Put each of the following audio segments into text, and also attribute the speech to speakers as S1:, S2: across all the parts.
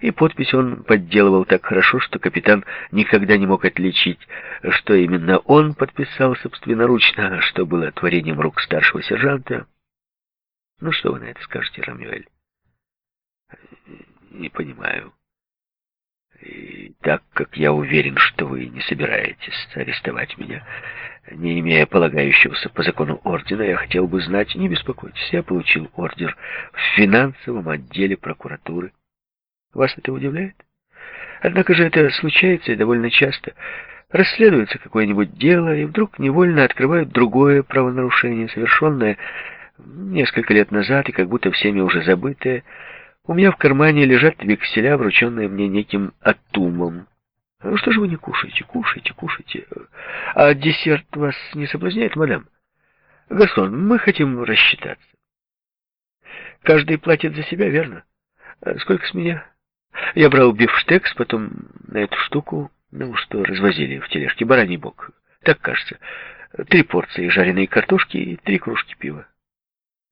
S1: И подпись он подделывал так хорошо, что капитан никогда не мог отличить, что именно он подписал собственноручно, а что было творением рук старшего сержанта. Ну, что вы на это скажете, Рамюэль? Не понимаю. И так как я уверен, что вы не собираетесь арестовать меня, не имея полагающегося по закону ордена, я хотел бы знать, не беспокойтесь, я получил ордер в финансовом отделе прокуратуры. Вас это удивляет? Однако же это случается и довольно часто. Расследуется какое-нибудь дело, и вдруг невольно открывают другое правонарушение, совершенное несколько лет назад и как будто всеми уже забытое. У меня в кармане лежат векселя, врученные мне неким Атумом. Ну что же вы не кушаете? Кушайте, кушайте. А десерт вас не соблазняет, мадам? Гасон, мы хотим рассчитаться. Каждый платит за себя, верно? Сколько с меня? Я брал бифштекс, потом на эту штуку, ну, что развозили в тележке, бараний бок. Так кажется. Три порции жареной картошки и три кружки пива.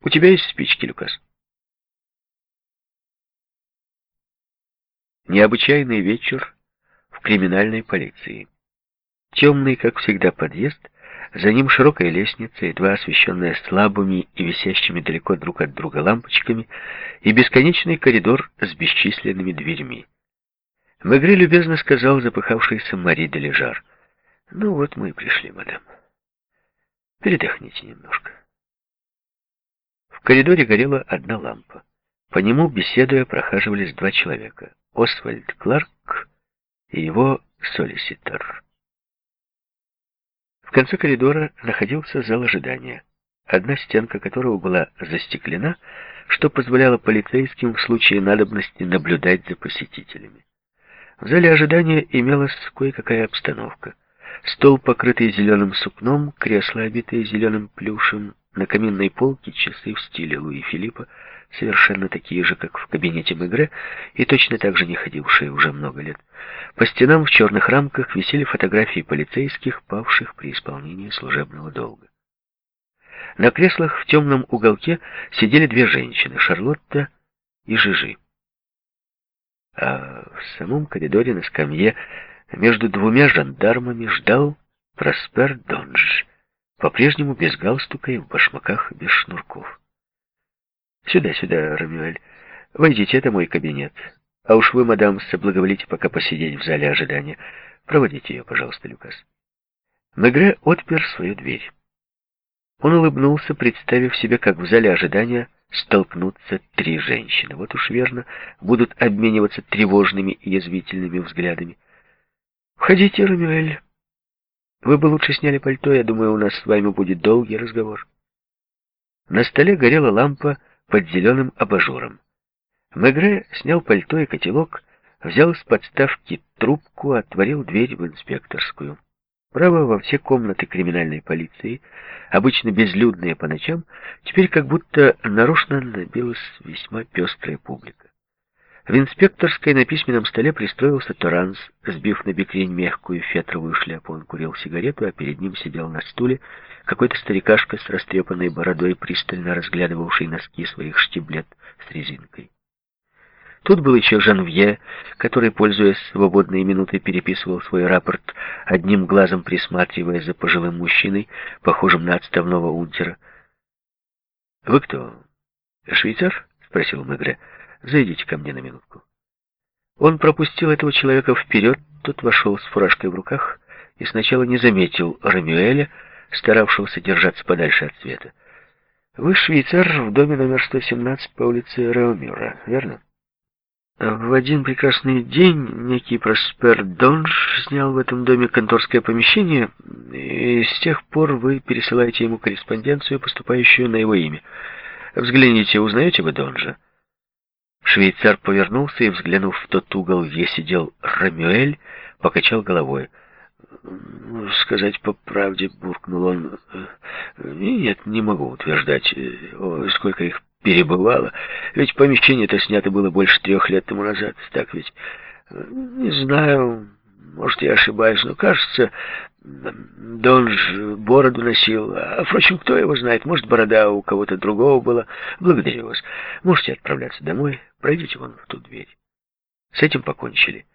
S1: У тебя есть спички, Люкас? Необычайный вечер в криминальной полиции. Темный, как всегда, подъезд, за ним широкая лестница, едва освещенная слабыми и висящими далеко друг от друга лампочками, и бесконечный коридор с бесчисленными дверьми. Мегре любезно сказал запыхавшийся Мари де Лежар. «Ну вот мы и пришли, мадам. Передохните немножко». В коридоре горела одна лампа. По нему, беседуя, прохаживались два человека. Освальд Кларк и его солиситор. В конце коридора находился зал ожидания, одна стенка которого была застеклена, что позволяло полицейским в случае надобности наблюдать за посетителями. В зале ожидания имелась кое-какая обстановка. Стол, покрытый зеленым сукном, кресла, обитые зеленым плюшем, на каминной полке часы в стиле Луи Филиппа, совершенно такие же, как в кабинете Мегре, и точно так же не ходившие уже много лет. По стенам в черных рамках висели фотографии полицейских, павших при исполнении служебного долга. На креслах в темном уголке сидели две женщины, Шарлотта и Жижи. А в самом коридоре на скамье между двумя жандармами ждал Проспер Донж, по-прежнему без галстука и в башмаках без шнурков. «Сюда, сюда, Рамюэль. Войдите, это мой кабинет. А уж вы, мадам, соблаговолите пока посидеть в зале ожидания. Проводите ее, пожалуйста, Люкас». Мегре отпер свою дверь. Он улыбнулся, представив себе, как в зале ожидания столкнутся три женщины. Вот уж верно, будут обмениваться тревожными и язвительными взглядами. «Входите, Рамюэль. Вы бы лучше сняли пальто, я думаю, у нас с вами будет долгий разговор». На столе горела лампа, под зеленым абажуром. Мегре снял пальто и котелок, взял с подставки трубку, отворил дверь в инспекторскую. Право, во все комнаты криминальной полиции, обычно безлюдные по ночам, теперь как будто нарочно набилась весьма пестрая публика. В инспекторской на письменном столе пристроился Торанс, сбив на бекрень мягкую фетровую шляпу. Он курил сигарету, а перед ним сидел на стуле какой-то старикашка с растрепанной бородой, пристально разглядывавший носки своих штиблет с резинкой. Тут был еще Жанвье, который, пользуясь свободной минутой, переписывал свой рапорт, одним глазом присматривая за пожилым мужчиной, похожим на отставного унтера. «Вы кто? Швейцар?» — спросил Мегре. Зайдите ко мне на минутку. Он пропустил этого человека вперед, тот вошел с фуражкой в руках и сначала не заметил Рамюэля, старавшегося держаться подальше от света. Вы швейцар в доме номер 117 по улице Реомюра, верно? В один прекрасный день некий Проспер Донж снял в этом доме конторское помещение, и с тех пор вы пересылаете ему корреспонденцию, поступающую на его имя. Взгляните, узнаете вы Донжа? Швейцар повернулся и, взглянув в тот угол, где сидел Рамюэль, покачал головой. «Ну, «Сказать по правде», — буркнул он, — «нет, не могу утверждать, О, сколько их перебывало, ведь помещение-то снято было больше трех лет тому назад, так ведь? Не знаю, может, я ошибаюсь, но, кажется, Донж бороду носил. А, впрочем, кто его знает, может, борода у кого-то другого была. Благодарю вас. Можете отправляться домой. Пройдите вон в ту дверь. С этим покончили.